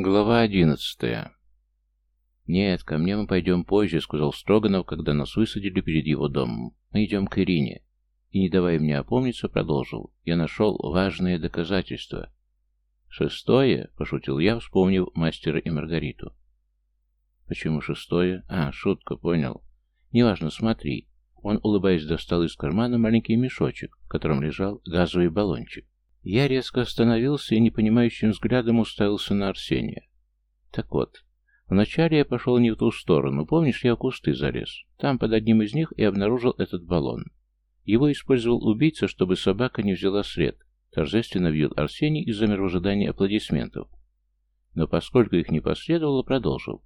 Глава одиннадцатая. «Нет, ко мне мы пойдем позже», — сказал Строганов, когда нас высадили перед его домом. «Мы идем к Ирине». И, не давая мне опомниться, продолжил. «Я нашел важное доказательство». «Шестое?» — пошутил я, вспомнив мастера и Маргариту. «Почему шестое?» «А, шутка, понял. Неважно, смотри». Он, улыбаясь, достал из кармана маленький мешочек, в котором лежал газовый баллончик. Я резко остановился и непонимающим взглядом уставился на Арсения. Так вот, вначале я пошел не в ту сторону. Помнишь, я в кусты залез? Там под одним из них и обнаружил этот баллон. Его использовал убийца, чтобы собака не взяла след. Торжественно вьет Арсений и замер в ожидании аплодисментов. Но поскольку их не последовало, продолжил.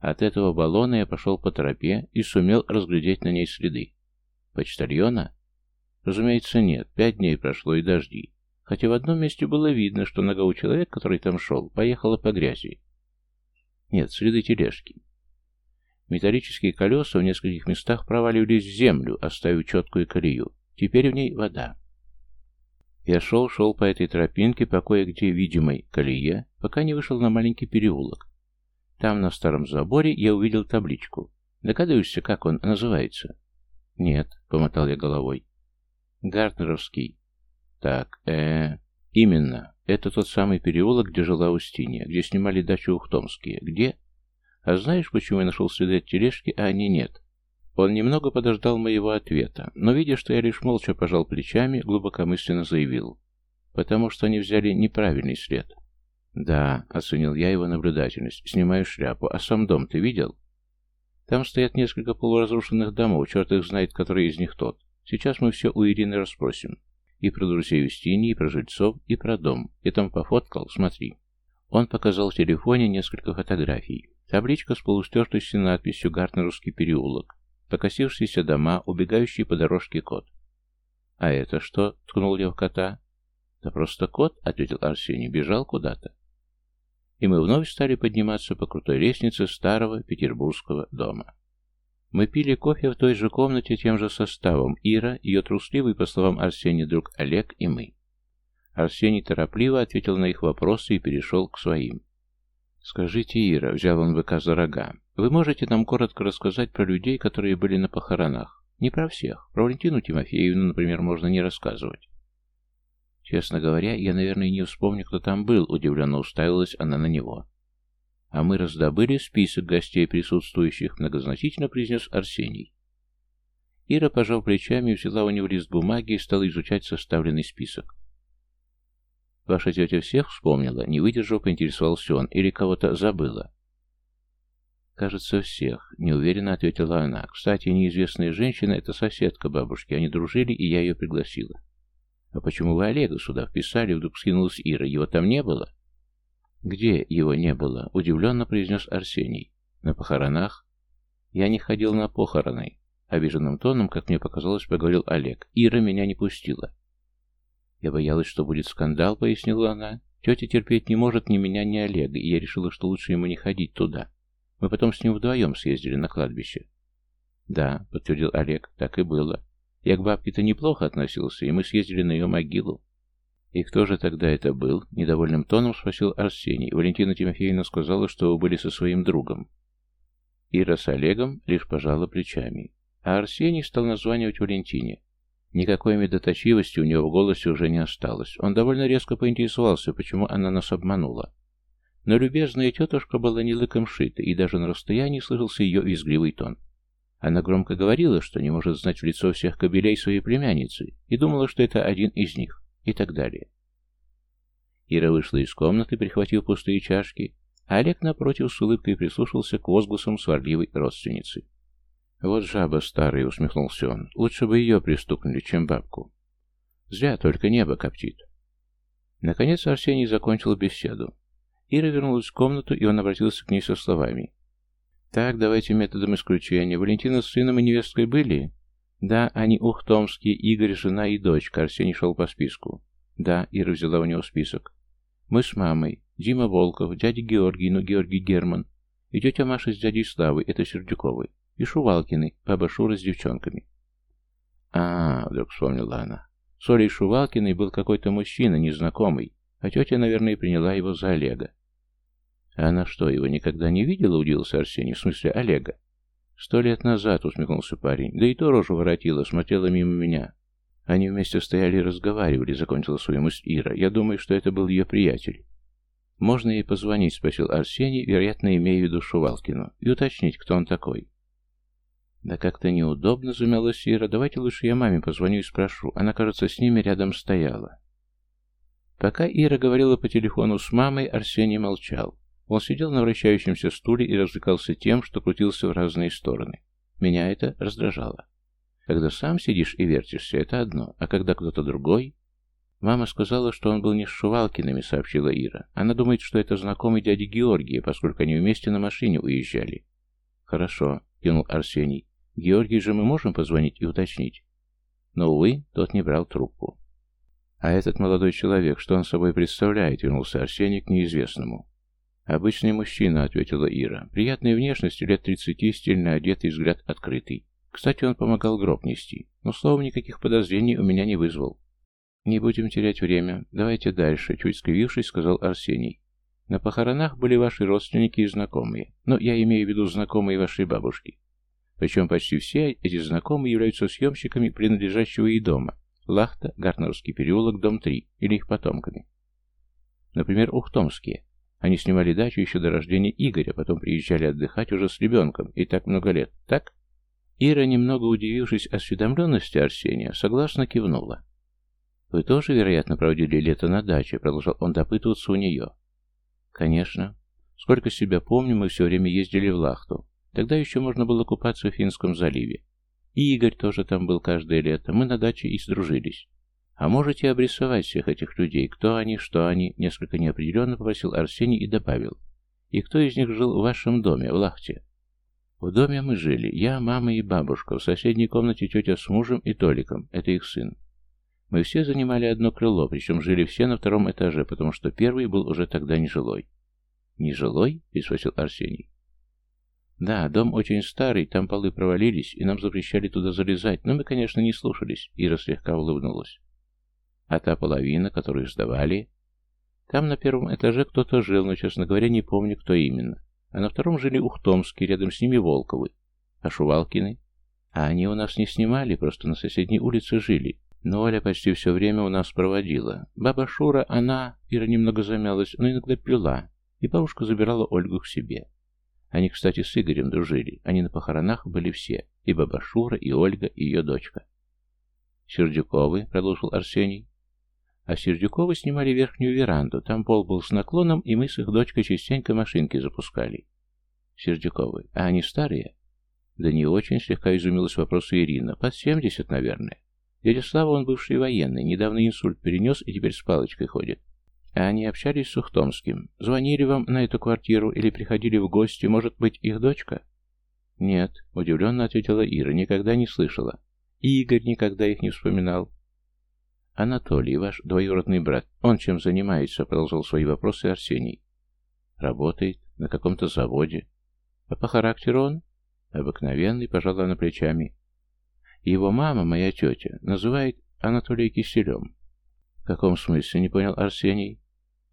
От этого баллона я пошел по тропе и сумел разглядеть на ней следы. Почтальона? Разумеется, нет. Пять дней прошло и дожди. Хотя в одном месте было видно, что нога у человека, который там шел, поехала по грязи. Нет, следы тележки. Металлические колеса в нескольких местах проваливались в землю, оставив четкую колею. Теперь в ней вода. Я шел-шел по этой тропинке, по кое-где видимой колее, пока не вышел на маленький переулок. Там, на старом заборе, я увидел табличку. Догадываешься, как он называется? Нет, помотал я головой. Гартнеровский. Так, э, Именно. Это тот самый переулок, где жила Устинья, где снимали дачу Ухтомские. Где? А знаешь, почему я нашел следы от тележки, а они нет? Он немного подождал моего ответа, но, видя, что я лишь молча пожал плечами, глубокомысленно заявил. Потому что они взяли неправильный след. Да, оценил я его наблюдательность. Снимаю шляпу. А сам дом ты видел? Там стоят несколько полуразрушенных домов, черт их знает, который из них тот. Сейчас мы все у Ирины расспросим. И про друзей Устиньи, и про жильцов, и про дом. Я там пофоткал, смотри. Он показал в телефоне несколько фотографий. Табличка с полустертостью надписью «Гартнеровский переулок», покосившиеся дома, убегающий по дорожке кот. «А это что?» — ткнул я в кота. «Да просто кот», — ответил Арсений, — «бежал куда-то». И мы вновь стали подниматься по крутой лестнице старого петербургского дома. Мы пили кофе в той же комнате тем же составом. Ира, ее трусливый, по словам Арсения, друг Олег и мы. Арсений торопливо ответил на их вопросы и перешел к своим. «Скажите, Ира», — взял он ВК за рога, — «вы можете нам коротко рассказать про людей, которые были на похоронах? Не про всех. Про Валентину Тимофеевну, например, можно не рассказывать». Честно говоря, я, наверное, не вспомню, кто там был, удивленно уставилась она на него. «А мы раздобыли список гостей присутствующих», — многозначительно произнес Арсений. Ира, пожав плечами, взяла у него лист бумаги и стала изучать составленный список. «Ваша тетя всех вспомнила?» Не выдержав, поинтересовался он. «Или кого-то забыла?» «Кажется, всех», — неуверенно ответила она. «Кстати, неизвестная женщина — это соседка бабушки. Они дружили, и я ее пригласила». «А почему вы Олега сюда вписали?» — вдруг скинулась Ира. «Его там не было?» «Где его не было?» — удивленно произнес Арсений. «На похоронах?» «Я не ходил на похороны». Обиженным тоном, как мне показалось, поговорил Олег. «Ира меня не пустила». «Я боялась, что будет скандал», — пояснила она. «Тетя терпеть не может ни меня, ни Олега, и я решила, что лучше ему не ходить туда. Мы потом с ним вдвоем съездили на кладбище». «Да», — подтвердил Олег, — «так и было. Я к бабке-то неплохо относился, и мы съездили на ее могилу. «И кто же тогда это был?» — недовольным тоном спросил Арсений. Валентина Тимофеевна сказала, что вы были со своим другом. Ира с Олегом лишь пожала плечами. А Арсений стал названивать Валентине. Никакой медоточивости у него в голосе уже не осталось. Он довольно резко поинтересовался, почему она нас обманула. Но любезная тетушка была не лыком шита, и даже на расстоянии слышался ее визгливый тон. Она громко говорила, что не может знать в лицо всех кобелей своей племянницы, и думала, что это один из них и так далее. Ира вышла из комнаты, прихватив пустые чашки, а Олег, напротив, с улыбкой прислушался к возгласам сварливой родственницы. «Вот жаба старая», — усмехнулся он, — «лучше бы ее пристукнули, чем бабку». «Зря только небо коптит». Наконец Арсений закончил беседу. Ира вернулась в комнату, и он обратился к ней со словами. «Так, давайте методом исключения. Валентина с сыном и невесткой были?» Да, они ухтомские, Игорь, жена и дочка. Арсений шел по списку. Да, Ира взяла у него список. Мы с мамой. Дима Волков, дядя Георгий, ну Георгий Герман. И тетя Маша с дядей Славой, это Сердюковой. И Шувалкины, баба Шура с девчонками. А, вдруг вспомнила она. С Олей Шувалкиной был какой-то мужчина, незнакомый, а тетя, наверное, приняла его за Олега. А она что, его никогда не видела, удивился Арсений, в смысле Олега? Сто лет назад, усмехнулся парень, да и то рожу воротила, смотрела мимо меня. Они вместе стояли и разговаривали, закончила свою мысль Ира. Я думаю, что это был ее приятель. «Можно ей позвонить?» — спросил Арсений, вероятно, имея в виду Шувалкину, и уточнить, кто он такой. «Да как-то неудобно», — замялась Ира. «Давайте лучше я маме позвоню и спрошу. Она, кажется, с ними рядом стояла». Пока Ира говорила по телефону с мамой, Арсений молчал. Он сидел на вращающемся стуле и развлекался тем, что крутился в разные стороны. Меня это раздражало. Когда сам сидишь и вертишься, это одно, а когда кто-то другой... Мама сказала, что он был не с Шувалкиными, сообщила Ира. Она думает, что это знакомый дяди Георгия, поскольку они вместе на машине уезжали. Хорошо, кинул Арсений. Георгий же мы можем позвонить и уточнить. Но, увы, тот не брал трубку. А этот молодой человек, что он собой представляет, вернулся Арсений к неизвестному. «Обычный мужчина», — ответила Ира. «Приятной внешности, лет тридцати, стильно одетый, взгляд открытый. Кстати, он помогал гроб нести, но, словом, никаких подозрений у меня не вызвал». «Не будем терять время. Давайте дальше», — чуть скривившись, сказал Арсений. «На похоронах были ваши родственники и знакомые, но я имею в виду знакомые вашей бабушки. Причем почти все эти знакомые являются съемщиками принадлежащего ей дома. Лахта, Гартнерский переулок, дом 3, или их потомками. Например, ухтомские. Они снимали дачу еще до рождения Игоря, потом приезжали отдыхать уже с ребенком, и так много лет, так? Ира, немного удивившись осведомленности Арсения, согласно кивнула. «Вы тоже, вероятно, проводили лето на даче?» — продолжал он допытываться у нее. «Конечно. Сколько себя помню, мы все время ездили в Лахту. Тогда еще можно было купаться в Финском заливе. И Игорь тоже там был каждое лето. Мы на даче и сдружились. А можете обрисовать всех этих людей? Кто они, что они? Несколько неопределенно попросил Арсений и добавил. И кто из них жил в вашем доме, в Лахте? В доме мы жили. Я, мама и бабушка. В соседней комнате тетя с мужем и Толиком. Это их сын. Мы все занимали одно крыло, причем жили все на втором этаже, потому что первый был уже тогда нежилой. «Нежилой?» — переспросил Арсений. Да, дом очень старый, там полы провалились, и нам запрещали туда залезать, но мы, конечно, не слушались, Ира слегка улыбнулась. А та половина, которую сдавали... Там на первом этаже кто-то жил, но, честно говоря, не помню, кто именно. А на втором жили Ухтомские, рядом с ними Волковы. А Шувалкины? А они у нас не снимали, просто на соседней улице жили. Но Оля почти все время у нас проводила. Баба Шура, она... Ира немного замялась, но иногда пила. И бабушка забирала Ольгу к себе. Они, кстати, с Игорем дружили. Они на похоронах были все. И баба Шура, и Ольга, и ее дочка. «Сердюковы», — продолжил Арсений. А Сердюковы снимали верхнюю веранду. Там пол был с наклоном, и мы с их дочкой частенько машинки запускали. Сердюковы. А они старые? Да не очень, слегка изумилась вопросу Ирина. Под семьдесят, наверное. Дядя Слава, он бывший военный, недавно инсульт перенес и теперь с палочкой ходит. А они общались с Ухтомским? Звонили вам на эту квартиру или приходили в гости? Может быть, их дочка? Нет, удивленно ответила Ира, никогда не слышала. И Игорь никогда их не вспоминал. Анатолий, ваш двоюродный брат, он чем занимается? Продолжал свои вопросы Арсений. Работает на каком-то заводе. А по характеру он? Обыкновенный, пожала на плечами. Его мама, моя тетя, называет Анатолия Киселем. В каком смысле, не понял Арсений?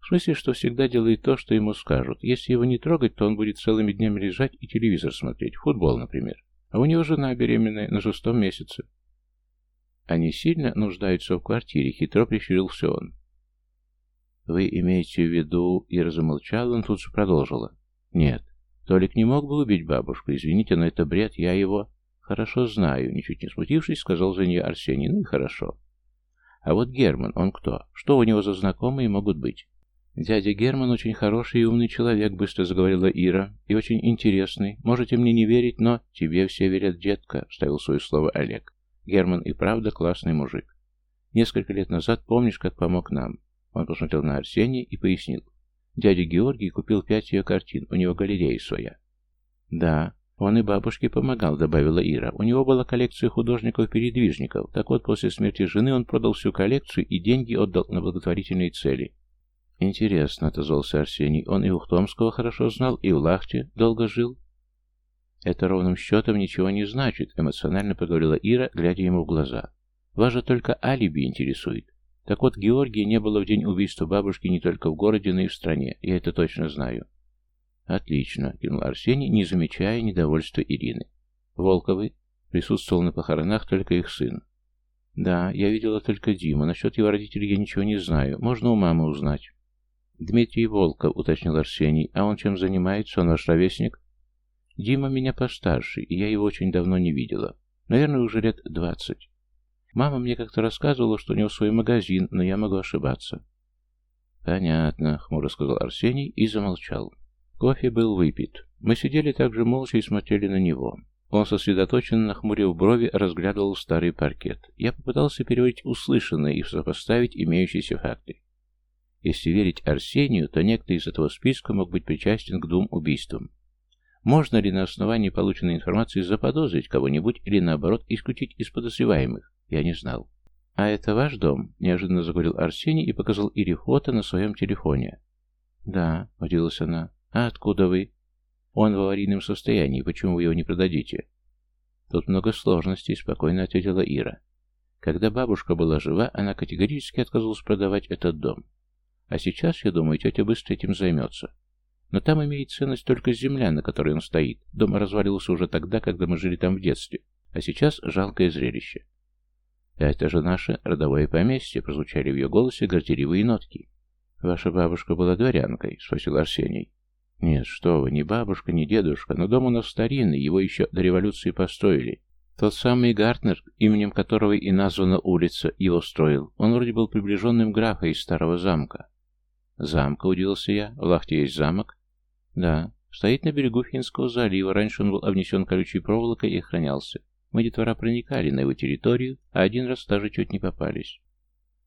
В смысле, что всегда делает то, что ему скажут. Если его не трогать, то он будет целыми днями лежать и телевизор смотреть, футбол, например. А у него жена беременная на шестом месяце. Они сильно нуждаются в квартире, хитро прищурился он. Вы имеете в виду... И разомолчал, он тут же продолжила. Нет, Толик не мог бы убить бабушку. Извините, но это бред, я его... Хорошо знаю, ничуть не смутившись, сказал за нее Арсений. Ну и хорошо. А вот Герман, он кто? Что у него за знакомые могут быть? «Дядя Герман очень хороший и умный человек», — быстро заговорила Ира, — «и очень интересный. Можете мне не верить, но тебе все верят, детка», — вставил свое слово Олег. «Герман и правда классный мужик. Несколько лет назад помнишь, как помог нам?» Он посмотрел на Арсения и пояснил. «Дядя Георгий купил пять ее картин, у него галерея своя». «Да, он и бабушке помогал», — добавила Ира. «У него была коллекция художников-передвижников. Так вот, после смерти жены он продал всю коллекцию и деньги отдал на благотворительные цели». «Интересно», — отозвался Арсений. «Он и Ухтомского хорошо знал, и в Лахте долго жил». «Это ровным счетом ничего не значит», — эмоционально проговорила Ира, глядя ему в глаза. «Вас же только алиби интересует. Так вот, Георгия не было в день убийства бабушки не только в городе, но и в стране. Я это точно знаю». Отлично, кинул Арсений, не замечая недовольства Ирины. Волковы присутствовал на похоронах только их сын. Да, я видела только Диму. Насчет его родителей я ничего не знаю. Можно у мамы узнать. Дмитрий Волков, уточнил Арсений. А он чем занимается? Он ваш ровесник? Дима меня постарше, и я его очень давно не видела. Наверное, уже лет двадцать. Мама мне как-то рассказывала, что у него свой магазин, но я могу ошибаться. Понятно, хмуро сказал Арсений и замолчал. Кофе был выпит. Мы сидели также молча и смотрели на него. Он сосредоточенно, нахмурив брови, разглядывал старый паркет. Я попытался переводить услышанное и сопоставить имеющиеся факты. Если верить Арсению, то некто из этого списка мог быть причастен к двум убийствам. Можно ли на основании полученной информации заподозрить кого-нибудь или, наоборот, исключить из подозреваемых? Я не знал. «А это ваш дом?» – неожиданно заговорил Арсений и показал Ире фото на своем телефоне. «Да», – удивилась она. «А откуда вы?» Он в аварийном состоянии, почему вы его не продадите? Тут много сложностей, спокойно ответила Ира. Когда бабушка была жива, она категорически отказывалась продавать этот дом. А сейчас, я думаю, тетя быстро этим займется. Но там имеет ценность только земля, на которой он стоит. Дом развалился уже тогда, когда мы жили там в детстве. А сейчас жалкое зрелище. «Это же наше родовое поместье», — прозвучали в ее голосе горделивые нотки. «Ваша бабушка была дворянкой?» — спросил Арсений. Нет, что вы, ни бабушка, ни дедушка, но дом у нас старинный, его еще до революции построили. Тот самый Гартнер, именем которого и названа улица, его строил. Он вроде был приближенным графа из старого замка. Замка, удивился я. В Лахте есть замок? Да. Стоит на берегу Финского залива. Раньше он был обнесен колючей проволокой и охранялся. Мы, детвора, проникали на его территорию, а один раз даже чуть не попались.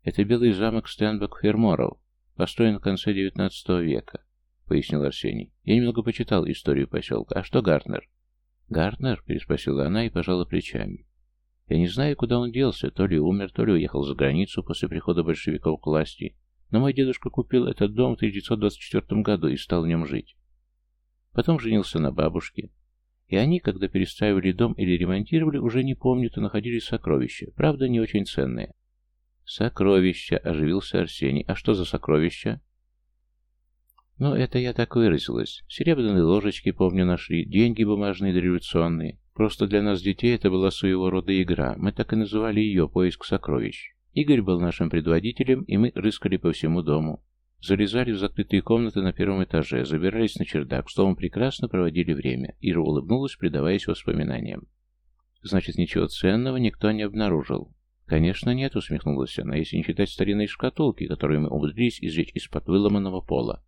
Это белый замок Стенбек-Ферморов, построен в конце XIX века пояснил Арсений. «Я немного почитал историю поселка. А что Гартнер?» «Гартнер?» — переспросила она и пожала плечами. «Я не знаю, куда он делся. То ли умер, то ли уехал за границу после прихода большевиков к власти. Но мой дедушка купил этот дом в 1924 году и стал в нем жить. Потом женился на бабушке. И они, когда перестраивали дом или ремонтировали, уже не помнят, и находили сокровища. Правда, не очень ценные. «Сокровища!» — оживился Арсений. «А что за сокровища?» Ну, это я так выразилась. Серебряные ложечки, помню, нашли, деньги бумажные дореволюционные. Просто для нас, детей, это была своего рода игра. Мы так и называли ее «Поиск сокровищ». Игорь был нашим предводителем, и мы рыскали по всему дому. Залезали в закрытые комнаты на первом этаже, забирались на чердак, словом, прекрасно проводили время. Ира улыбнулась, предаваясь воспоминаниям. Значит, ничего ценного никто не обнаружил. Конечно, нет, усмехнулась она, если не считать старинной шкатулки, которую мы умудрились извлечь из-под выломанного пола.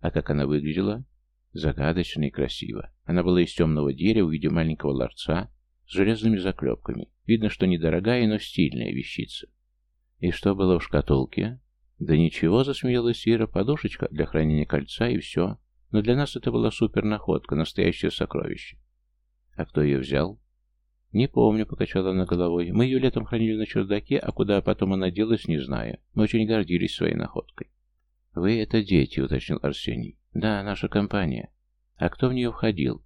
А как она выглядела? Загадочно и красиво. Она была из темного дерева в виде маленького ларца с железными заклепками. Видно, что недорогая, но стильная вещица. И что было в шкатулке? Да ничего, засмеялась Ира, подушечка для хранения кольца и все. Но для нас это была супернаходка, настоящее сокровище. А кто ее взял? Не помню, покачала она головой. Мы ее летом хранили на чердаке, а куда потом она делась, не знаю. Мы очень гордились своей находкой. «Вы — это дети», — уточнил Арсений. «Да, наша компания. А кто в нее входил?»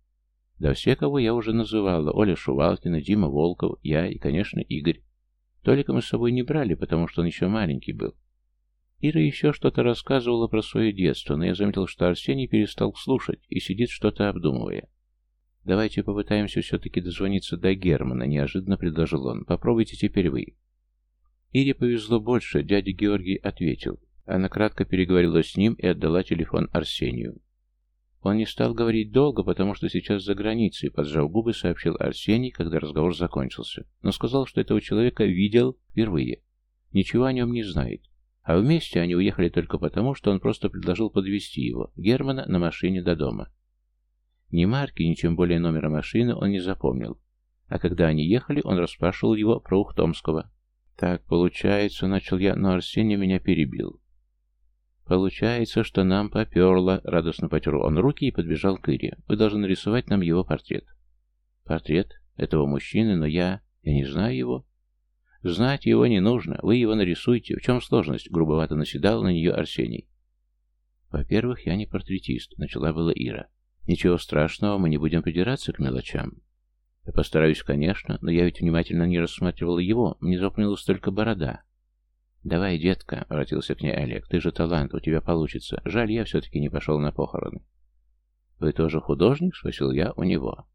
«Да все, кого я уже называла. Оля Шувалкина, Дима Волков, я и, конечно, Игорь. Толика мы с собой не брали, потому что он еще маленький был. Ира еще что-то рассказывала про свое детство, но я заметил, что Арсений перестал слушать и сидит что-то обдумывая. «Давайте попытаемся все-таки дозвониться до Германа», — неожиданно предложил он. «Попробуйте теперь вы». Ире повезло больше, дядя Георгий ответил. Она кратко переговорила с ним и отдала телефон Арсению. Он не стал говорить долго, потому что сейчас за границей, поджав губы, сообщил Арсений, когда разговор закончился, но сказал, что этого человека видел впервые. Ничего о нем не знает. А вместе они уехали только потому, что он просто предложил подвести его, Германа, на машине до дома. Ни марки, ни тем более номера машины он не запомнил. А когда они ехали, он расспрашивал его про Ухтомского. «Так, получается», — начал я, но Арсений меня перебил. «Получается, что нам поперло», — радостно потер он руки и подбежал к Ире. «Вы должны нарисовать нам его портрет». «Портрет этого мужчины, но я... я не знаю его». «Знать его не нужно. Вы его нарисуйте. В чем сложность?» — грубовато наседал на нее Арсений. «Во-первых, я не портретист», — начала была Ира. «Ничего страшного, мы не будем придираться к мелочам». «Я постараюсь, конечно, но я ведь внимательно не рассматривал его. Мне запомнилась только борода. «Давай, детка», — обратился к ней Олег, — «ты же талант, у тебя получится. Жаль, я все-таки не пошел на похороны». «Вы тоже художник?» — спросил я у него.